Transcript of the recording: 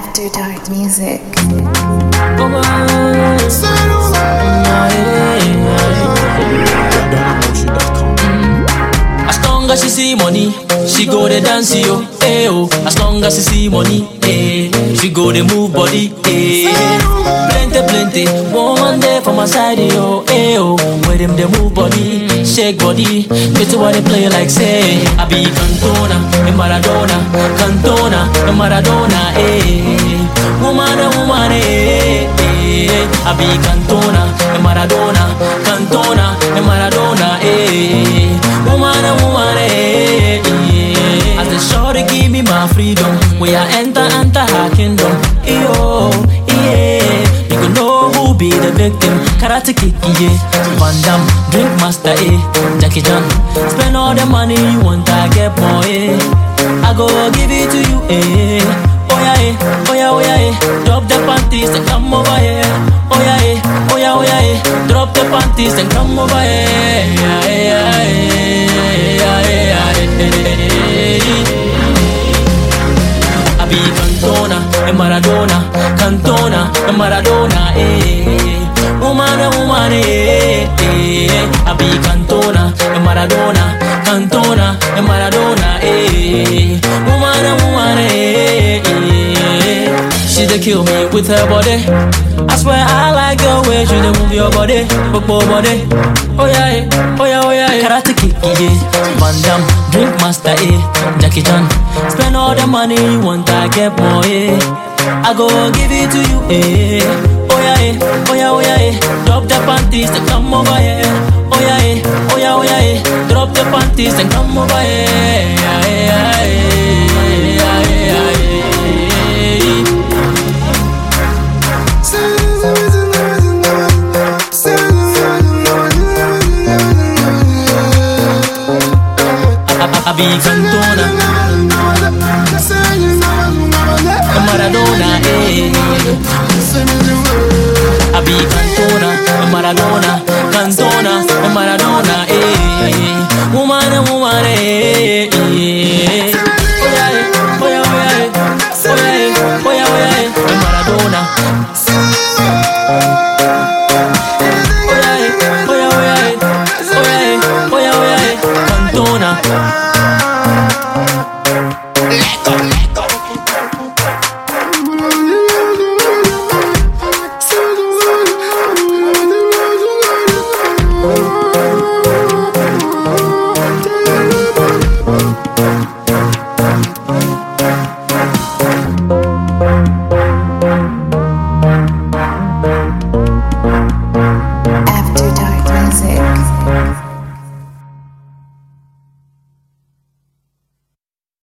After Dark Music. As long as she see money, she go dance yo, eh oh. As long as she see money, eh, she go move body, eh. Plenty, plenty, for my side yo, eh oh. Where them move body, shake body, get to what they play like say. I be Cantona, and Maradona, Cantona, and Maradona, eh. Eh. I be Cantona, and Maradona, Cantona, and Maradona, eh. Woman, and woman, eh, eh. As the shorty give me my freedom, when I enter, enter her kingdom, yo, yeah. You can know who be the victim. Karate kick, yeah. Van Damme, drink master, eh. Jackie Chan, spend all the money you want, I get more, eh. I go give it to you, eh. Oh yeah, eh. Oh yeah, oh yeah, eh. Drop the panties and come over here. Oh yeah, eh. Oh yeah, oh eh. Drop the panties and come over here. I be Cantona and Maradona, Cantona and Maradona, eh. Woman and woman, eh, eh. I be Cantona and Maradona, She dey kill me with her body. I swear I like your way, she dey move your body, popo body. Oh yeah, eh, oh yeah, oh yeah. eh. Karate kick, yeah. Van Damme, drink master, eh. Jackie Chan, spend all the money you want, I get more, eh. I go give it to you, eh. Oh yeah, eh, oh yeah, oh yeah, eh. Drop the panties and come over here. Oh yeah, eh, oh yeah, oh yeah, eh. Drop the panties and come over here. Yeah, yeah, yeah, I, I, I be Cantona, Maradona, eh. I be Cantona, Maradona, Cantona, Maradona, eh. Woman, and woman, eh. eh. Stop.